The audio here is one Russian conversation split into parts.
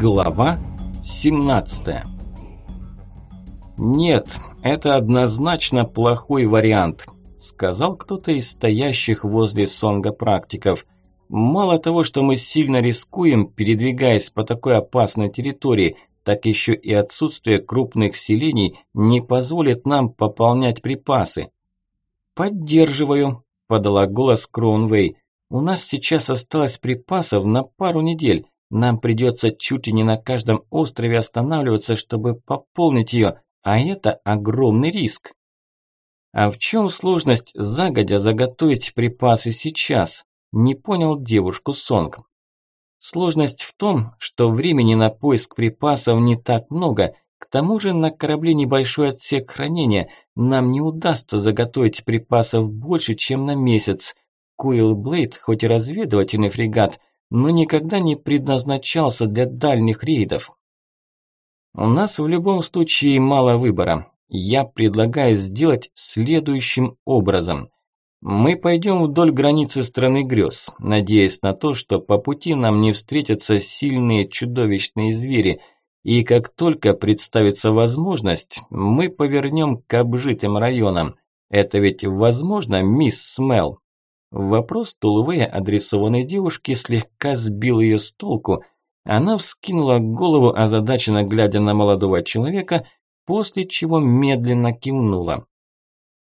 Глава 17 «Нет, это однозначно плохой вариант», – сказал кто-то из стоящих возле Сонга практиков. «Мало того, что мы сильно рискуем, передвигаясь по такой опасной территории, так еще и отсутствие крупных селений не позволит нам пополнять припасы». «Поддерживаю», – подала голос Кроунвей. «У нас сейчас осталось припасов на пару недель». Нам придется чуть ли не на каждом острове останавливаться, чтобы пополнить ее, а это огромный риск. А в чем сложность загодя заготовить припасы сейчас? Не понял девушку Сонг. Сложность в том, что времени на поиск припасов не так много, к тому же на корабле небольшой отсек хранения, нам не удастся заготовить припасов больше, чем на месяц. Куилл Блейд, хоть и разведывательный фрегат, но никогда не предназначался для дальних рейдов. У нас в любом случае мало выбора. Я предлагаю сделать следующим образом. Мы пойдем вдоль границы страны грез, надеясь на то, что по пути нам не встретятся сильные чудовищные звери, и как только представится возможность, мы повернем к обжитым районам. Это ведь возможно, мисс Смел? Вопрос Тулвея, адресованный девушке, слегка сбил ее с толку. Она вскинула голову, озадаченно глядя на молодого человека, после чего медленно кивнула.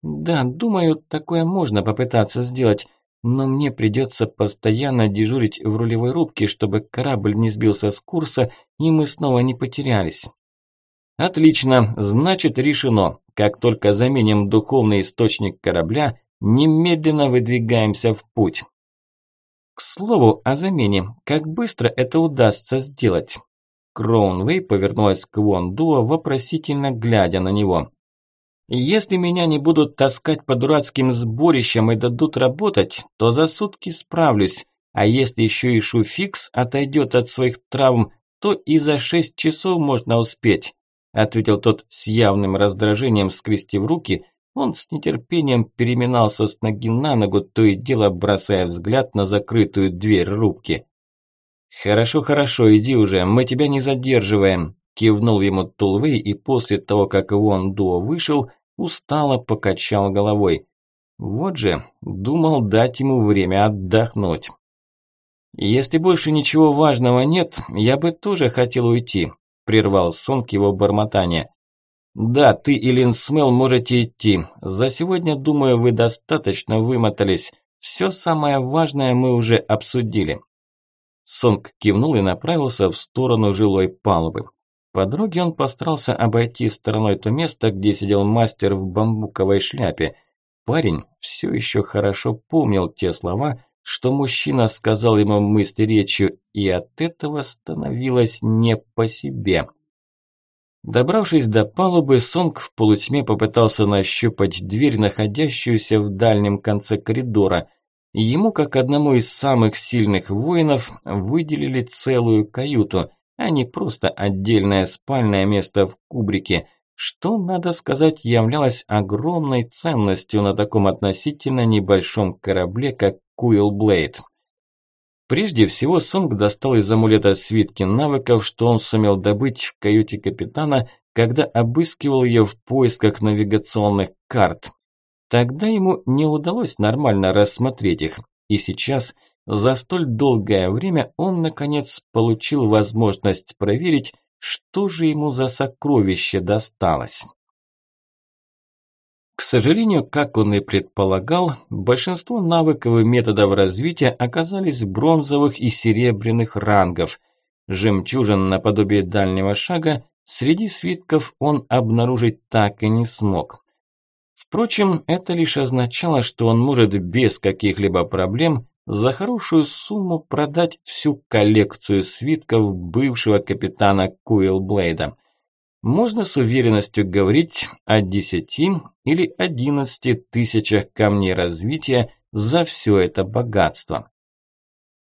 «Да, думаю, такое можно попытаться сделать, но мне придется постоянно дежурить в рулевой рубке, чтобы корабль не сбился с курса и мы снова не потерялись». «Отлично, значит решено. Как только заменим духовный источник корабля, Немедленно выдвигаемся в путь. К слову о замене, как быстро это удастся сделать? Кроунвей повернулась к Вон Дуо, вопросительно глядя на него. «Если меня не будут таскать по дурацким сборищам и дадут работать, то за сутки справлюсь, а если еще и Шуфикс отойдет от своих травм, то и за шесть часов можно успеть», ответил тот с явным раздражением, скрестив руки – он с нетерпением переминался с ноги на ногу, то и дело бросая взгляд на закрытую дверь рубки. «Хорошо, хорошо, иди уже, мы тебя не задерживаем», – кивнул ему Тулвей и после того, как Вон Дуо вышел, устало покачал головой. Вот же, думал дать ему время отдохнуть. «Если больше ничего важного нет, я бы тоже хотел уйти», – прервал Сонг его бормотание. «Да, ты и Линсмел можете идти. За сегодня, думаю, вы достаточно вымотались. Все самое важное мы уже обсудили». Сонг кивнул и направился в сторону жилой палубы. По дороге он постарался обойти стороной то место, где сидел мастер в бамбуковой шляпе. Парень все еще хорошо помнил те слова, что мужчина сказал ему мысли речью, и от этого становилось не по себе. Добравшись до палубы, Сонг в полутьме попытался нащупать дверь, находящуюся в дальнем конце коридора. Ему, как одному из самых сильных воинов, выделили целую каюту, а не просто отдельное спальное место в кубрике, что, надо сказать, являлось огромной ценностью на таком относительно небольшом корабле, как Куилблейд. Прежде всего, Сонг достал из амулета свитки навыков, что он сумел добыть в каюте капитана, когда обыскивал ее в поисках навигационных карт. Тогда ему не удалось нормально рассмотреть их, и сейчас, за столь долгое время, он, наконец, получил возможность проверить, что же ему за сокровище досталось. Сожалению, как он и предполагал, большинство навыков и методов развития оказались бронзовых и серебряных рангов. Жемчужин наподобие дальнего шага среди свитков он обнаружить так и не смог. Впрочем, это лишь означало, что он может без каких-либо проблем за хорошую сумму продать всю коллекцию свитков бывшего капитана Куилблейда – можно с уверенностью говорить о 10 или 11 тысячах камней развития за все это богатство.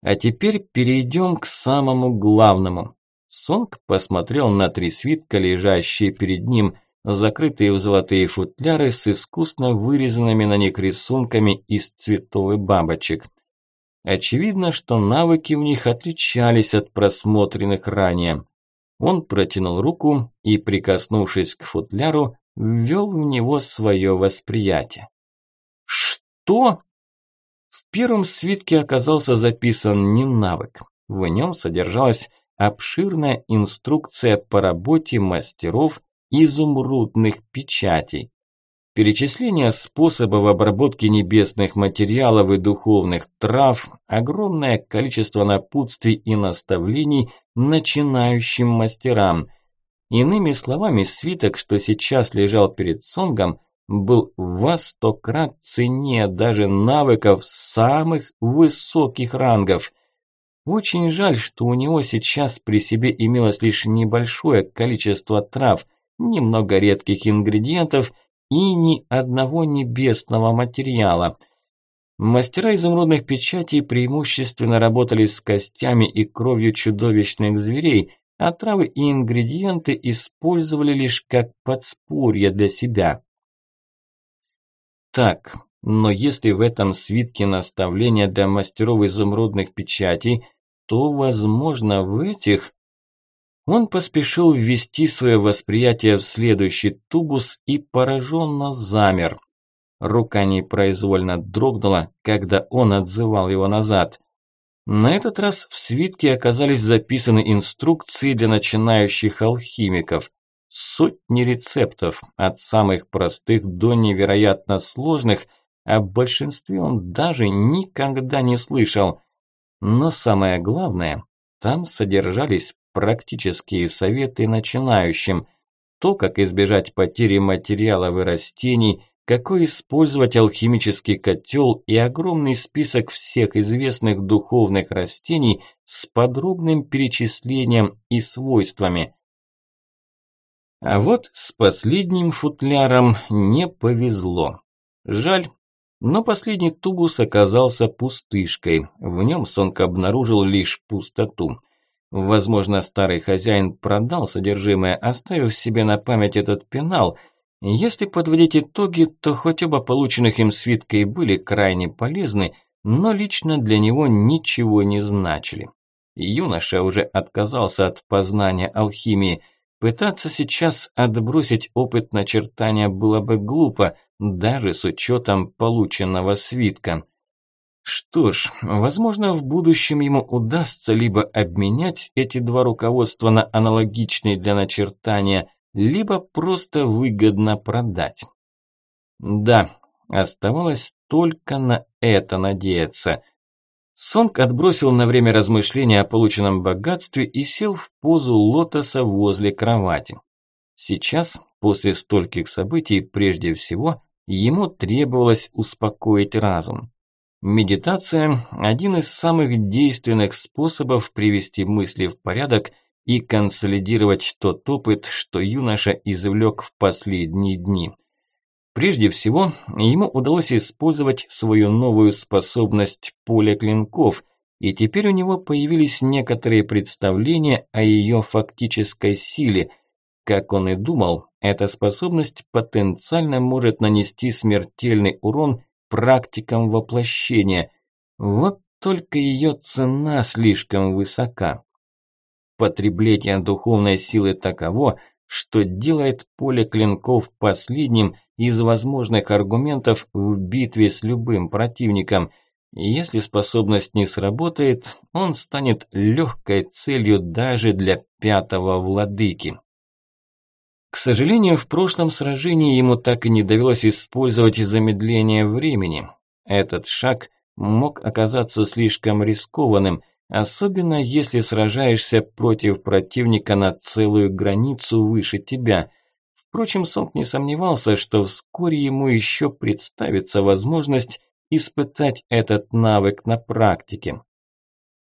А теперь перейдем к самому главному. Сонг посмотрел на три свитка, лежащие перед ним, закрытые в золотые футляры с искусно вырезанными на них рисунками из цветов и бабочек. Очевидно, что навыки в них отличались от просмотренных ранее. Он протянул руку и, прикоснувшись к футляру, ввел в него свое восприятие. «Что?» В первом свитке оказался записан не навык. В нем содержалась обширная инструкция по работе мастеров изумрудных печатей. Перечисление способов обработки небесных материалов и духовных трав, огромное количество напутствий и наставлений начинающим мастерам. Иными словами, свиток, что сейчас лежал перед Сонгом, был во сто крат ценнее даже навыков самых высоких рангов. Очень жаль, что у него сейчас при себе имелось лишь небольшое количество трав, немного редких ингредиентов – и ни одного небесного материала. Мастера изумрудных печатей преимущественно работали с костями и кровью чудовищных зверей, а травы и ингредиенты использовали лишь как подспорье для себя. Так, но если в этом свитке наставления для мастеров изумрудных печатей, то, возможно, в этих он поспешил ввести свое восприятие в следующий тубус и пораженно замер. Рука непроизвольно дрогнула, когда он отзывал его назад. На этот раз в свитке оказались записаны инструкции для начинающих алхимиков. Сотни рецептов, от самых простых до невероятно сложных, о большинстве он даже никогда не слышал. Но самое главное, там содержались практические советы начинающим. То, как избежать потери материалов и растений, какой использовать алхимический котел и огромный список всех известных духовных растений с подробным перечислением и свойствами. А вот с последним футляром не повезло. Жаль, но последний тубус оказался пустышкой. В нем Сонг обнаружил лишь пустоту. Возможно, старый хозяин продал содержимое, оставив себе на память этот пенал. Если подводить итоги, то хоть оба полученных им свитка и были крайне полезны, но лично для него ничего не значили. Юноша уже отказался от познания алхимии. Пытаться сейчас отбросить опыт начертания было бы глупо, даже с учетом полученного свитка. Что ж, возможно, в будущем ему удастся либо обменять эти два руководства на аналогичные для начертания, либо просто выгодно продать. Да, оставалось только на это надеяться. Сонг отбросил на время размышления о полученном богатстве и сел в позу лотоса возле кровати. Сейчас, после стольких событий, прежде всего, ему требовалось успокоить разум. Медитация – один из самых действенных способов привести мысли в порядок и консолидировать тот опыт, что юноша извлек в последние дни. Прежде всего, ему удалось использовать свою новую способность поля клинков, и теперь у него появились некоторые представления о ее фактической силе. Как он и думал, эта способность потенциально может нанести смертельный урон практикам воплощения. Вот только ее цена слишком высока. Потребление духовной силы таково, что делает поле клинков последним из возможных аргументов в битве с любым противником. Если способность не сработает, он станет легкой целью даже для пятого владыки. К сожалению, в прошлом сражении ему так и не довелось использовать замедление времени. Этот шаг мог оказаться слишком рискованным, особенно если сражаешься против противника на целую границу выше тебя. Впрочем, Сонг не сомневался, что вскоре ему еще представится возможность испытать этот навык на практике.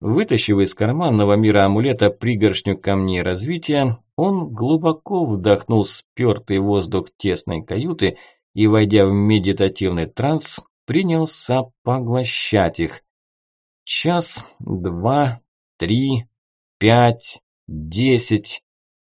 Вытащив из карманного мира амулета пригоршню камней развития, он глубоко вдохнул спертый воздух тесной каюты и, войдя в медитативный транс, принялся поглощать их. Час, два, три, пять, десять.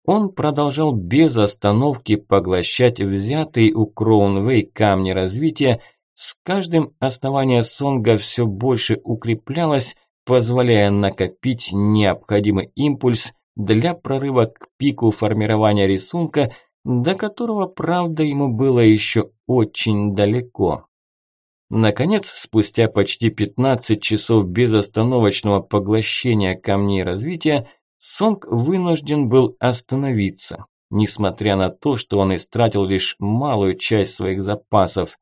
Он продолжал без остановки поглощать взятые у Кроунвей камни развития, с каждым основание Сонга все больше укреплялось, позволяя накопить необходимый импульс для прорыва к пику формирования рисунка, до которого, правда, ему было еще очень далеко. Наконец, спустя почти 15 часов безостановочного поглощения камней развития, Сонг вынужден был остановиться, несмотря на то, что он истратил лишь малую часть своих запасов.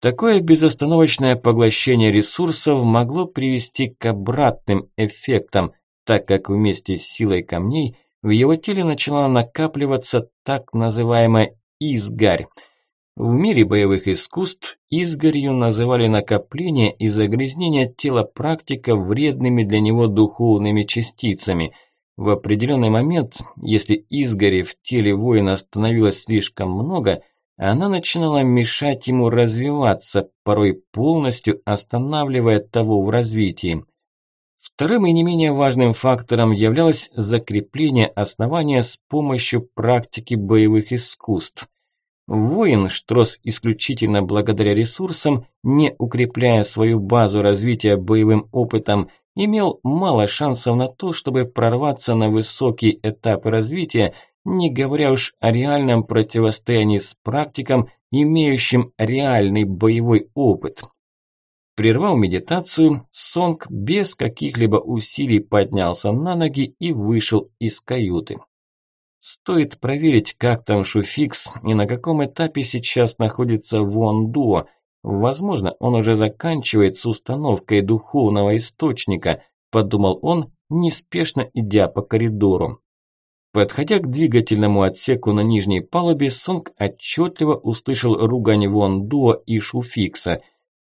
Такое безостановочное поглощение ресурсов могло привести к обратным эффектам, так как вместе с силой камней в его теле начала накапливаться так называемая изгарь – в мире боевых искусств изгорью называли накопление и загрязнение тела практика вредными для него духовными частицами. В определенный момент, если изгори в теле воина становилось слишком много, она начинала мешать ему развиваться, порой полностью останавливая того в развитии. Вторым и не менее важным фактором являлось закрепление основания с помощью практики боевых искусств. Воин, что исключительно благодаря ресурсам, не укрепляя свою базу развития боевым опытом, имел мало шансов на то, чтобы прорваться на высокий этап развития, не говоря уж о реальном противостоянии с практиком, имеющим реальный боевой опыт. Прервав медитацию, Сонг без каких-либо усилий поднялся на ноги и вышел из каюты. Стоит проверить, как там Шуфикс и на каком этапе сейчас находится Вон Дуо. Возможно, он уже заканчивает с установкой духовного источника, подумал он, неспешно идя по коридору. Подходя к двигательному отсеку на нижней палубе, Сонг отчетливо услышал ругань Вон Дуо и Шуфикса.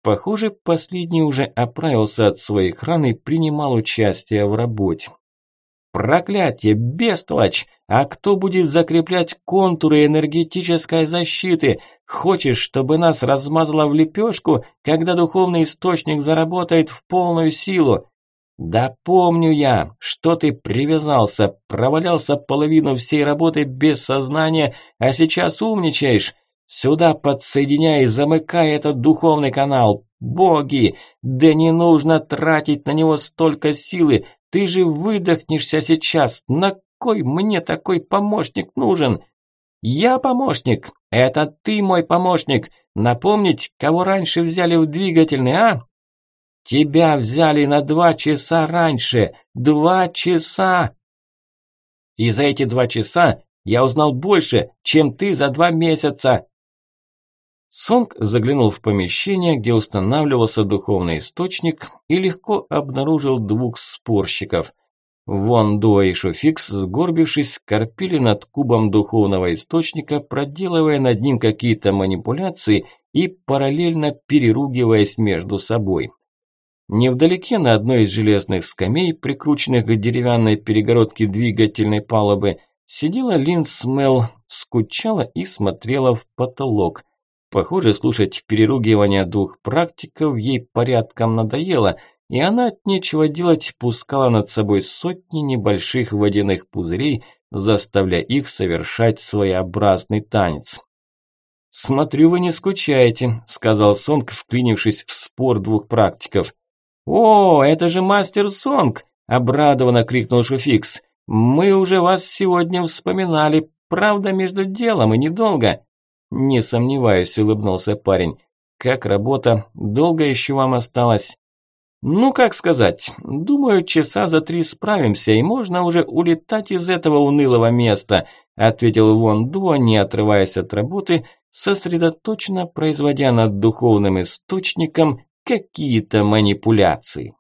Похоже, последний уже оправился от своих ран и принимал участие в работе. Проклятие, бестолочь! А кто будет закреплять контуры энергетической защиты? Хочешь, чтобы нас размазало в лепешку, когда духовный источник заработает в полную силу? Да помню я, что ты привязался, провалялся половину всей работы без сознания, а сейчас умничаешь. Сюда подсоединяй и замыкай этот духовный канал. Боги, да не нужно тратить на него столько силы, ты же выдохнешься сейчас. На кой мне такой помощник нужен? Я помощник. Это ты мой помощник. Напомнить, кого раньше взяли в двигательный, а? Тебя взяли на два часа раньше. Два часа. И за эти два часа я узнал больше, чем ты за два месяца. Сонг заглянул в помещение, где устанавливался духовный источник, и легко обнаружил двух спорщиков. Вон Дуа и Шуфикс, сгорбившись, корпили над кубом духовного источника, проделывая над ним какие-то манипуляции и параллельно переругиваясь между собой. Невдалеке на одной из железных скамей, прикрученных к деревянной перегородке двигательной палубы, сидела Лин Смел, скучала и смотрела в потолок – Похоже, слушать переругивания двух практиков ей порядком надоело, и она от нечего делать пускала над собой сотни небольших водяных пузырей, заставляя их совершать своеобразный танец. «Смотрю, вы не скучаете», – сказал Сонг, вклинившись в спор двух практиков. «О, это же мастер Сонг!» – обрадованно крикнул Шуфикс. «Мы уже вас сегодня вспоминали, правда, между делом и недолго». «Не сомневаюсь», – улыбнулся парень. «Как работа? Долго еще вам осталось?» «Ну, как сказать, думаю, часа за три справимся, и можно уже улетать из этого унылого места», ответил Вон Дуа, не отрываясь от работы, сосредоточенно производя над духовным источником какие-то манипуляции.